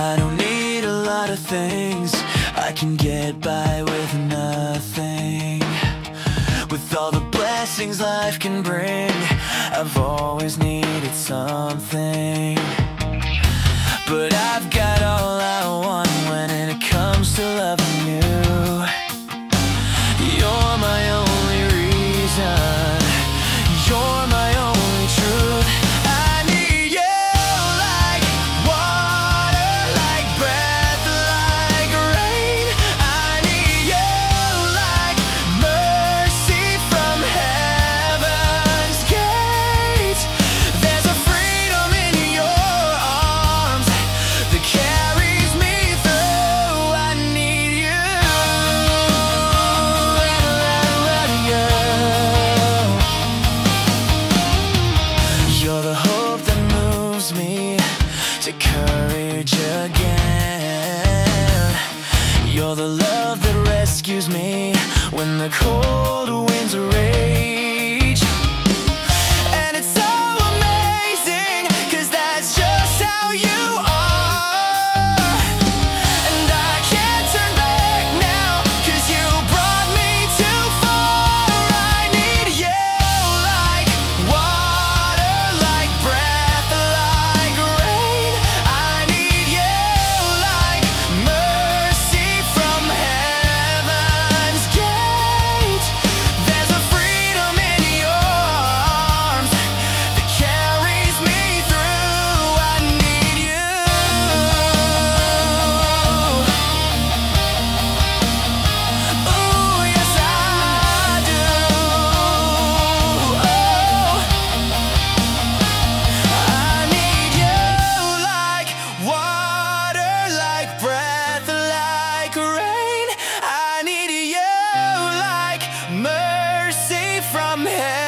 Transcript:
I don't need a lot of things. I can get by with nothing blessings life can bring. I've always needed something. But I've got all I want when it comes to love me to courage again. You're the love that rescues me when the cold winds rage. head